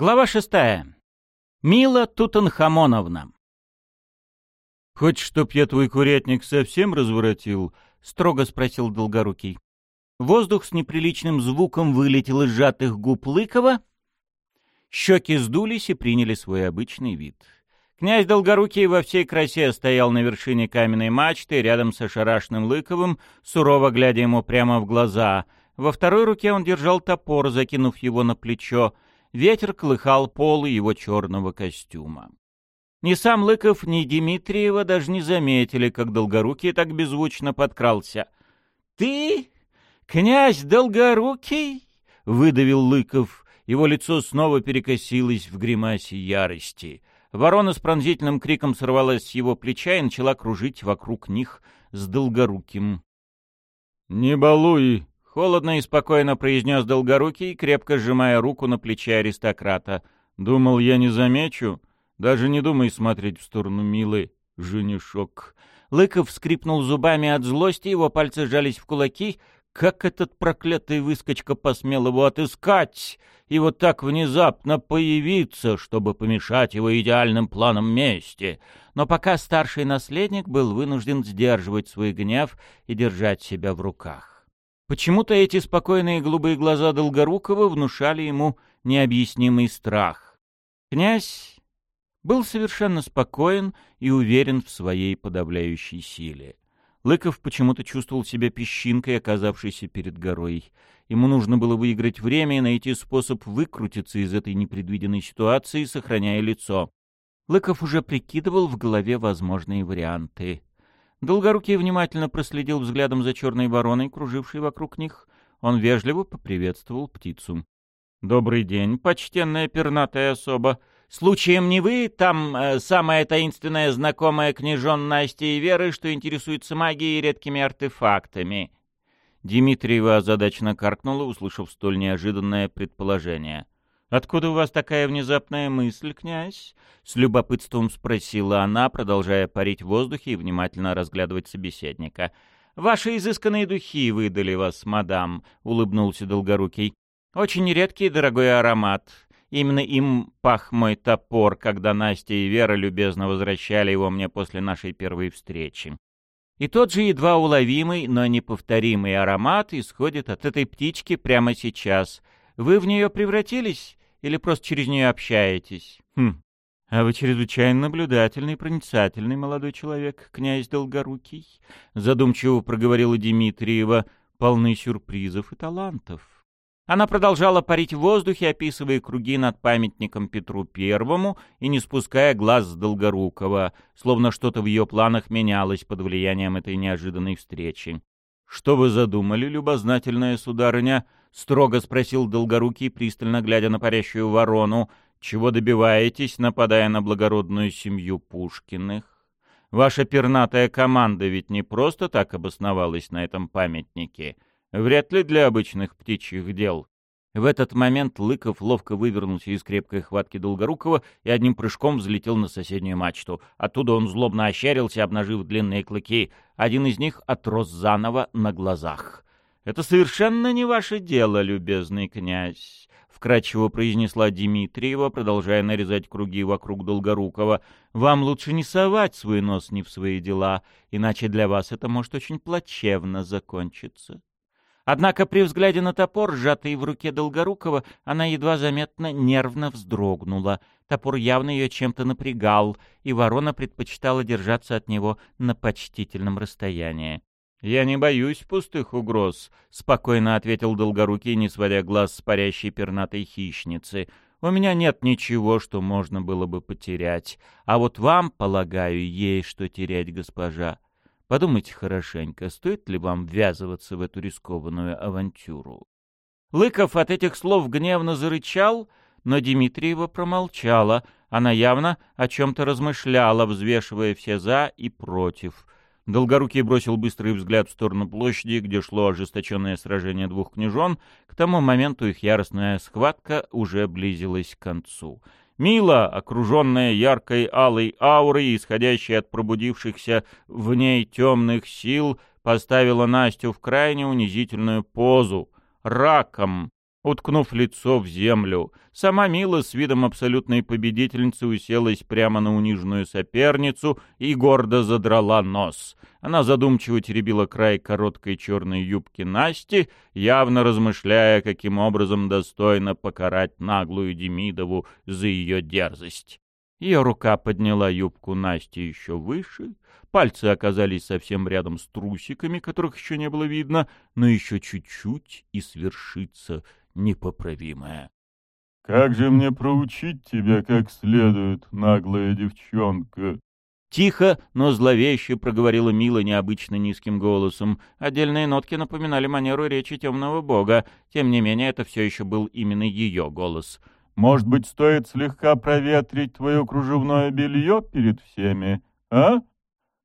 Глава шестая. Мила Тутанхамоновна. «Хочешь, чтоб я твой курятник совсем разворотил?» — строго спросил Долгорукий. Воздух с неприличным звуком вылетел из сжатых губ Лыкова. Щеки сдулись и приняли свой обычный вид. Князь Долгорукий во всей красе стоял на вершине каменной мачты рядом с ошарашенным Лыковым, сурово глядя ему прямо в глаза. Во второй руке он держал топор, закинув его на плечо — Ветер колыхал полы его черного костюма. Ни сам Лыков, ни Дмитриева даже не заметили, как Долгорукий так беззвучно подкрался. «Ты, князь Долгорукий?» — выдавил Лыков. Его лицо снова перекосилось в гримасе ярости. Ворона с пронзительным криком сорвалась с его плеча и начала кружить вокруг них с Долгоруким. «Не балуй!» Холодно и спокойно произнес Долгорукий, крепко сжимая руку на плече аристократа. «Думал, я не замечу? Даже не думай смотреть в сторону Милы, женишок». Лыков скрипнул зубами от злости, его пальцы сжались в кулаки. Как этот проклятый выскочка посмел его отыскать и вот так внезапно появиться, чтобы помешать его идеальным планам мести? Но пока старший наследник был вынужден сдерживать свой гнев и держать себя в руках. Почему-то эти спокойные голубые глаза Долгорукова внушали ему необъяснимый страх. Князь был совершенно спокоен и уверен в своей подавляющей силе. Лыков почему-то чувствовал себя песчинкой, оказавшейся перед горой. Ему нужно было выиграть время и найти способ выкрутиться из этой непредвиденной ситуации, сохраняя лицо. Лыков уже прикидывал в голове возможные варианты. Долгорукий внимательно проследил взглядом за черной вороной, кружившей вокруг них. Он вежливо поприветствовал птицу. «Добрый день, почтенная пернатая особа. Случаем не вы, там э, самая таинственная знакомая княжон Настя и Веры, что интересуется магией и редкими артефактами?» Дмитриева озадаченно каркнула, услышав столь неожиданное предположение — «Откуда у вас такая внезапная мысль, князь?» — с любопытством спросила она, продолжая парить в воздухе и внимательно разглядывать собеседника. «Ваши изысканные духи выдали вас, мадам», — улыбнулся Долгорукий. «Очень редкий и дорогой аромат. Именно им пах мой топор, когда Настя и Вера любезно возвращали его мне после нашей первой встречи. И тот же едва уловимый, но неповторимый аромат исходит от этой птички прямо сейчас. Вы в нее превратились?» Или просто через нее общаетесь? Хм. А вы чрезвычайно наблюдательный, проницательный молодой человек, князь Долгорукий. Задумчиво проговорила Дмитриева, полный сюрпризов и талантов. Она продолжала парить в воздухе, описывая круги над памятником Петру Первому и не спуская глаз с Долгорукова, словно что-то в ее планах менялось под влиянием этой неожиданной встречи. «Что вы задумали, любознательная сударыня?» — строго спросил Долгорукий, пристально глядя на парящую ворону. «Чего добиваетесь, нападая на благородную семью Пушкиных? Ваша пернатая команда ведь не просто так обосновалась на этом памятнике. Вряд ли для обычных птичьих дел». В этот момент Лыков ловко вывернулся из крепкой хватки Долгорукова и одним прыжком взлетел на соседнюю мачту. Оттуда он злобно ощерился, обнажив длинные клыки. Один из них отрос заново на глазах. «Это совершенно не ваше дело, любезный князь», — вкратчиво произнесла Дмитриева, продолжая нарезать круги вокруг Долгорукова. «Вам лучше не совать свой нос не в свои дела, иначе для вас это может очень плачевно закончиться». Однако при взгляде на топор, сжатый в руке Долгорукова, она едва заметно нервно вздрогнула. Топор явно ее чем-то напрягал, и ворона предпочитала держаться от него на почтительном расстоянии. «Я не боюсь пустых угроз», — спокойно ответил Долгорукий, не сводя глаз с парящей пернатой хищницы. «У меня нет ничего, что можно было бы потерять. А вот вам, полагаю, есть что терять, госпожа. Подумайте хорошенько, стоит ли вам ввязываться в эту рискованную авантюру». Лыков от этих слов гневно зарычал, но Дмитриева промолчала. Она явно о чем-то размышляла, взвешивая все «за» и «против». Долгорукий бросил быстрый взгляд в сторону площади, где шло ожесточенное сражение двух княжон. К тому моменту их яростная схватка уже близилась к концу. Мила, окруженная яркой алой аурой, исходящей от пробудившихся в ней темных сил, поставила Настю в крайне унизительную позу. Раком, уткнув лицо в землю. Сама Мила с видом абсолютной победительницы уселась прямо на униженную соперницу и гордо задрала нос. Она задумчиво теребила край короткой черной юбки Насти, явно размышляя, каким образом достойно покарать наглую Демидову за ее дерзость. Ее рука подняла юбку Насти еще выше, пальцы оказались совсем рядом с трусиками, которых еще не было видно, но еще чуть-чуть и свершится непоправимое. «Как же мне проучить тебя как следует, наглая девчонка?» Тихо, но зловеще проговорила Мила необычно низким голосом. Отдельные нотки напоминали манеру речи темного бога. Тем не менее, это все еще был именно ее голос. «Может быть, стоит слегка проветрить твое кружевное белье перед всеми, а?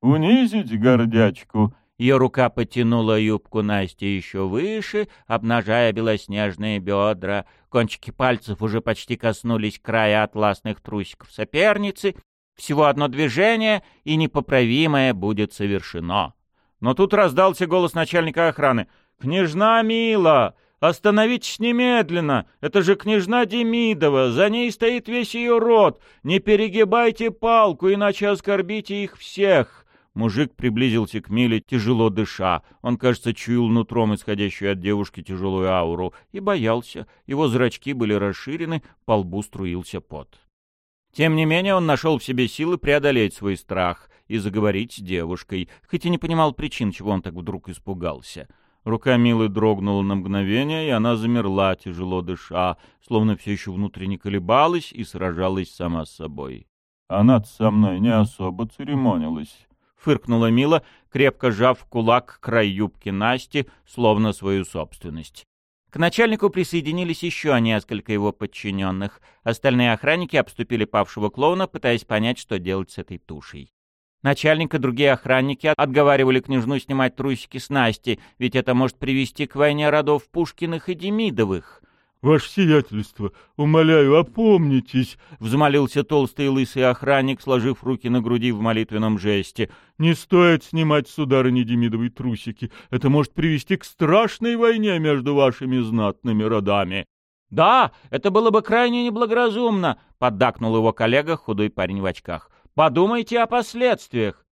Унизить гордячку?» Ее рука потянула юбку Насти еще выше, обнажая белоснежные бедра. Кончики пальцев уже почти коснулись края атласных трусиков соперницы. Всего одно движение, и непоправимое будет совершено. Но тут раздался голос начальника охраны. «Княжна Мила! Остановитесь немедленно! Это же княжна Демидова! За ней стоит весь ее род! Не перегибайте палку, иначе оскорбите их всех!» Мужик приблизился к Миле, тяжело дыша. Он, кажется, чуял нутром исходящую от девушки тяжелую ауру и боялся. Его зрачки были расширены, по лбу струился пот. Тем не менее, он нашел в себе силы преодолеть свой страх и заговорить с девушкой, хоть и не понимал причин, чего он так вдруг испугался. Рука Милы дрогнула на мгновение, и она замерла, тяжело дыша, словно все еще внутренне колебалась и сражалась сама с собой. «Она со мной не особо церемонилась», фыркнула Мила, крепко сжав кулак край юбки Насти, словно свою собственность. К начальнику присоединились еще несколько его подчиненных. Остальные охранники обступили павшего клоуна, пытаясь понять, что делать с этой тушей. Начальник и другие охранники отговаривали княжну снимать трусики с Насти, ведь это может привести к войне родов Пушкиных и Демидовых. «Ваше сиятельство, умоляю, опомнитесь!» — взмолился толстый лысый охранник, сложив руки на груди в молитвенном жесте. «Не стоит снимать, сударыни Демидовой, трусики. Это может привести к страшной войне между вашими знатными родами». «Да, это было бы крайне неблагоразумно», — поддакнул его коллега, худой парень в очках. «Подумайте о последствиях».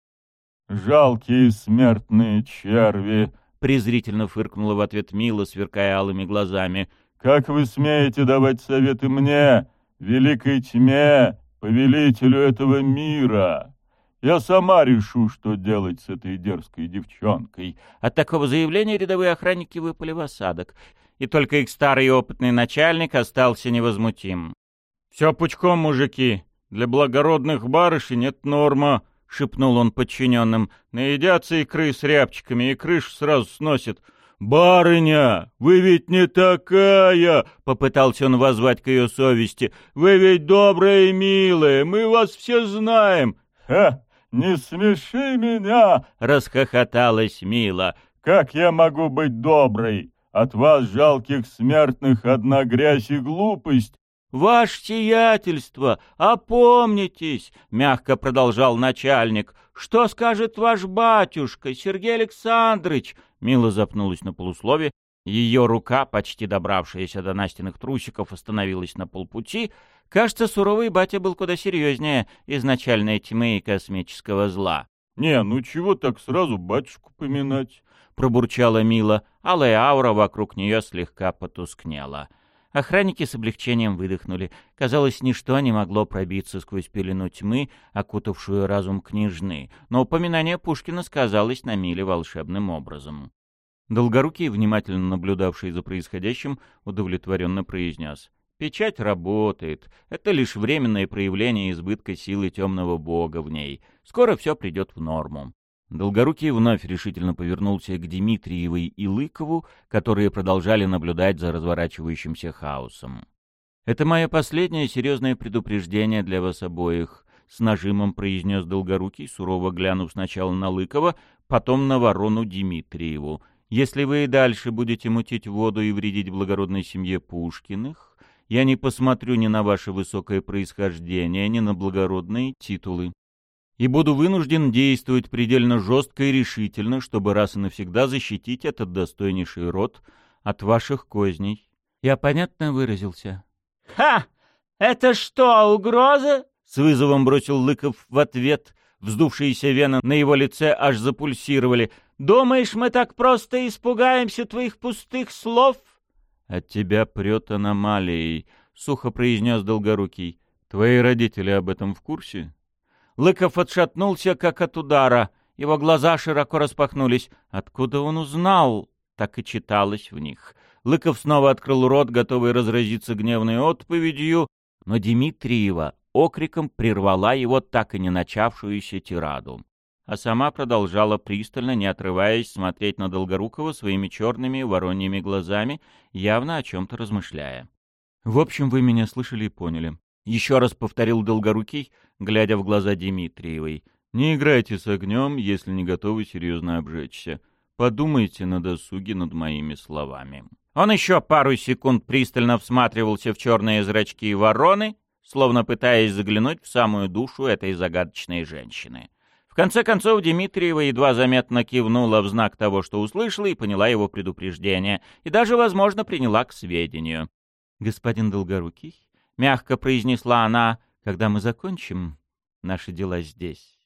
«Жалкие смертные черви», — презрительно фыркнула в ответ Мила, сверкая алыми глазами. Как вы смеете давать советы мне, великой тьме, повелителю этого мира? Я сама решу, что делать с этой дерзкой девчонкой». От такого заявления рядовые охранники выпали в осадок, и только их старый опытный начальник остался невозмутим. «Все пучком, мужики. Для благородных барышей нет норма», — шепнул он подчиненным. «Наедятся икры с рябчиками, и крышу сразу сносит. «Барыня, вы ведь не такая!» — попытался он воззвать к ее совести. «Вы ведь добрая и милая, мы вас все знаем!» «Ха! Не смеши меня!» — расхохоталась Мила. «Как я могу быть доброй? От вас, жалких смертных, одна грязь и глупость, «Ваше сиятельство, опомнитесь!» — мягко продолжал начальник. «Что скажет ваш батюшка, Сергей Александрович?» Мила запнулась на полуслове. Ее рука, почти добравшаяся до Настиных трусиков, остановилась на полпути. Кажется, суровый батя был куда серьезнее изначальной тьмы и космического зла. «Не, ну чего так сразу батюшку поминать?» — пробурчала Мила. Алая аура вокруг нее слегка потускнела. — Охранники с облегчением выдохнули. Казалось, ничто не могло пробиться сквозь пелену тьмы, окутавшую разум княжны, но упоминание Пушкина сказалось на Миле волшебным образом. Долгорукий, внимательно наблюдавший за происходящим, удовлетворенно произнес. «Печать работает. Это лишь временное проявление избытка силы темного бога в ней. Скоро все придет в норму». Долгорукий вновь решительно повернулся к Дмитриевой и Лыкову, которые продолжали наблюдать за разворачивающимся хаосом. «Это мое последнее серьезное предупреждение для вас обоих», — с нажимом произнес Долгорукий, сурово глянув сначала на Лыкова, потом на ворону Дмитриеву. «Если вы и дальше будете мутить воду и вредить благородной семье Пушкиных, я не посмотрю ни на ваше высокое происхождение, ни на благородные титулы и буду вынужден действовать предельно жестко и решительно, чтобы раз и навсегда защитить этот достойнейший род от ваших козней. Я понятно выразился. «Ха! Это что, угроза?» — с вызовом бросил Лыков в ответ. Вздувшиеся вены на его лице аж запульсировали. «Думаешь, мы так просто испугаемся твоих пустых слов?» «От тебя прет аномалией», — сухо произнес Долгорукий. «Твои родители об этом в курсе?» Лыков отшатнулся, как от удара. Его глаза широко распахнулись. Откуда он узнал? Так и читалось в них. Лыков снова открыл рот, готовый разразиться гневной отповедью, но Дмитриева окриком прервала его так и не начавшуюся тираду. А сама продолжала пристально, не отрываясь, смотреть на Долгорукова своими черными вороньими глазами, явно о чем-то размышляя. «В общем, вы меня слышали и поняли. Еще раз повторил Долгорукий, глядя в глаза Дмитриевой. «Не играйте с огнем, если не готовы серьезно обжечься. Подумайте на досуге над моими словами». Он еще пару секунд пристально всматривался в черные зрачки вороны, словно пытаясь заглянуть в самую душу этой загадочной женщины. В конце концов Дмитриева едва заметно кивнула в знак того, что услышала, и поняла его предупреждение, и даже, возможно, приняла к сведению. «Господин Долгорукий, — мягко произнесла она, — «когда мы закончим наши дела здесь,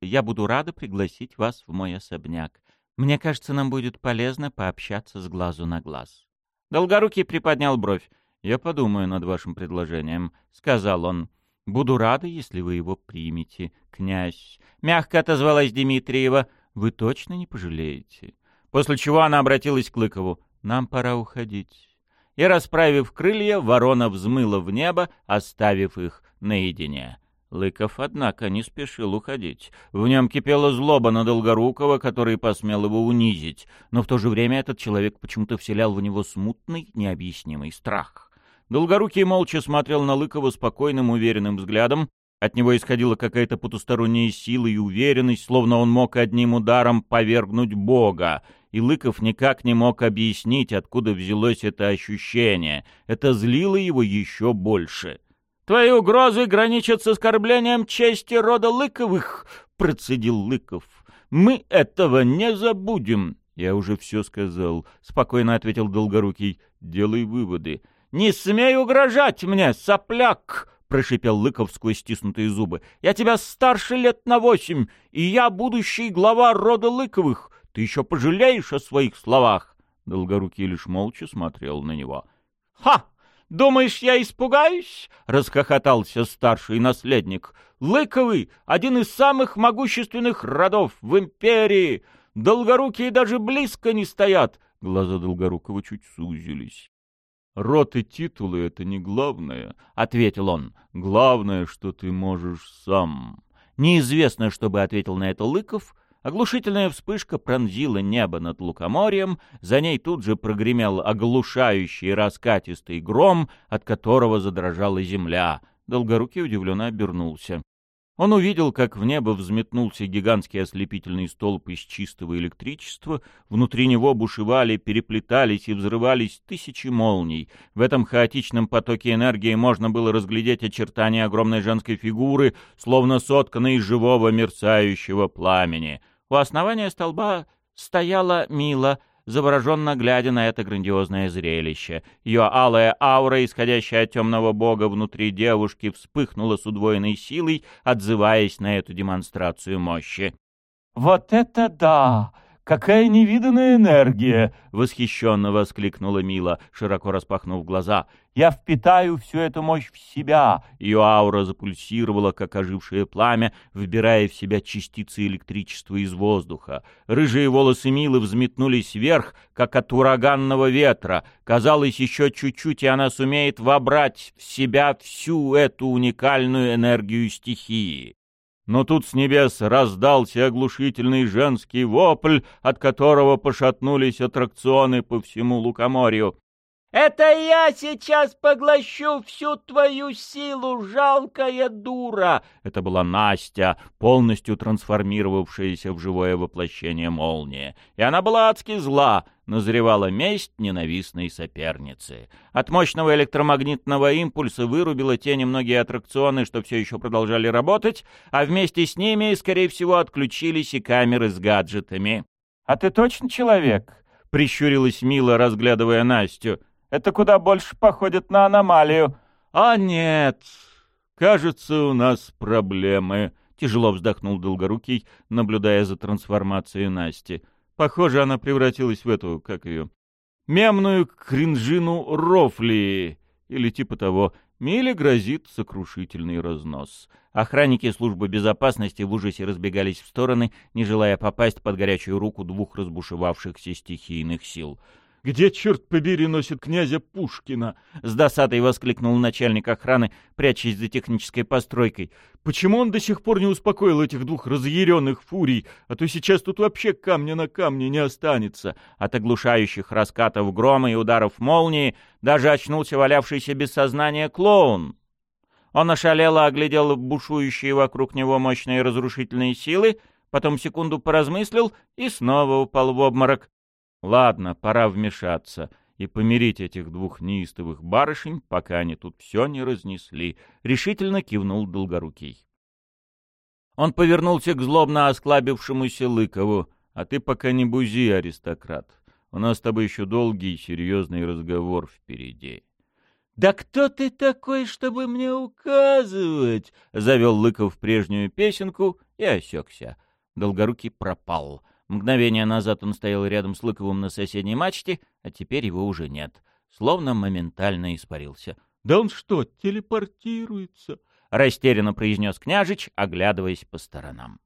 я буду рада пригласить вас в мой особняк. Мне кажется, нам будет полезно пообщаться с глазу на глаз». Долгорукий приподнял бровь. «Я подумаю над вашим предложением», — сказал он. «Буду рада, если вы его примете, князь». Мягко отозвалась Дмитриева. «Вы точно не пожалеете?» После чего она обратилась к Лыкову. «Нам пора уходить» и, расправив крылья, ворона взмыла в небо, оставив их наедине. Лыков, однако, не спешил уходить. В нем кипела злоба на Долгорукова, который посмел его унизить, но в то же время этот человек почему-то вселял в него смутный, необъяснимый страх. Долгорукий молча смотрел на Лыкова спокойным, уверенным взглядом, от него исходила какая-то потусторонняя сила и уверенность, словно он мог одним ударом повергнуть Бога, и Лыков никак не мог объяснить, откуда взялось это ощущение. Это злило его еще больше. «Твои угрозы граничат с оскорблением чести рода Лыковых», — процедил Лыков. «Мы этого не забудем». «Я уже все сказал», — спокойно ответил Долгорукий. «Делай выводы». «Не смей угрожать мне, сопляк!» — прошипел Лыков сквозь стиснутые зубы. «Я тебя старше лет на восемь, и я будущий глава рода Лыковых. Ты еще пожалеешь о своих словах!» Долгорукий лишь молча смотрел на него. «Ха! Думаешь, я испугаюсь?» — расхохотался старший наследник. «Лыковый — один из самых могущественных родов в империи. Долгорукие даже близко не стоят». Глаза Долгорукова чуть сузились. «Род и титулы — это не главное», — ответил он. «Главное, что ты можешь сам». Неизвестно, что бы ответил на это Лыков, Оглушительная вспышка пронзила небо над лукоморьем, за ней тут же прогремел оглушающий раскатистый гром, от которого задрожала земля. Долгорукий удивленно обернулся. Он увидел, как в небо взметнулся гигантский ослепительный столб из чистого электричества, внутри него бушевали, переплетались и взрывались тысячи молний. В этом хаотичном потоке энергии можно было разглядеть очертания огромной женской фигуры, словно сотканной из живого мерцающего пламени — у основания столба стояла Мила, завороженно глядя на это грандиозное зрелище. Ее алая аура, исходящая от темного бога внутри девушки, вспыхнула с удвоенной силой, отзываясь на эту демонстрацию мощи. «Вот это да! Какая невиданная энергия!» — восхищенно воскликнула Мила, широко распахнув глаза. «Я впитаю всю эту мощь в себя!» Ее аура запульсировала, как ожившее пламя, вбирая в себя частицы электричества из воздуха. Рыжие волосы Милы взметнулись вверх, как от ураганного ветра. Казалось, еще чуть-чуть, и она сумеет вобрать в себя всю эту уникальную энергию стихии. Но тут с небес раздался оглушительный женский вопль, от которого пошатнулись аттракционы по всему лукоморью. «Это я сейчас поглощу всю твою силу, жалкая дура!» Это была Настя, полностью трансформировавшаяся в живое воплощение молнии. И она была адски зла, назревала месть ненавистной соперницы. От мощного электромагнитного импульса вырубила те немногие аттракционы, что все еще продолжали работать, а вместе с ними, скорее всего, отключились и камеры с гаджетами. «А ты точно человек?» — прищурилась Мила, разглядывая Настю. Это куда больше походит на аномалию». «А нет, кажется, у нас проблемы», — тяжело вздохнул Долгорукий, наблюдая за трансформацией Насти. «Похоже, она превратилась в эту, как ее, мемную кринжину Рофли, или типа того. Миле грозит сокрушительный разнос». Охранники службы безопасности в ужасе разбегались в стороны, не желая попасть под горячую руку двух разбушевавшихся стихийных сил — где, черт побери, носит князя Пушкина?» — с досадой воскликнул начальник охраны, прячась за технической постройкой. «Почему он до сих пор не успокоил этих двух разъяренных фурий? А то сейчас тут вообще камня на камне не останется». От оглушающих раскатов грома и ударов молнии даже очнулся валявшийся без сознания клоун. Он ошалело оглядел бушующие вокруг него мощные разрушительные силы, потом секунду поразмыслил и снова упал в обморок. Ладно, пора вмешаться и помирить этих двух неистовых барышень, пока они тут все не разнесли, — решительно кивнул Долгорукий. Он повернулся к злобно осклабившемуся Лыкову. — А ты пока не бузи, аристократ. У нас с тобой еще долгий и серьезный разговор впереди. — Да кто ты такой, чтобы мне указывать? — завел Лыков прежнюю песенку и осекся. Долгорукий пропал. — Мгновение назад он стоял рядом с Лыковым на соседней мачте, а теперь его уже нет. Словно моментально испарился. — Да он что, телепортируется? — растерянно произнес княжич, оглядываясь по сторонам.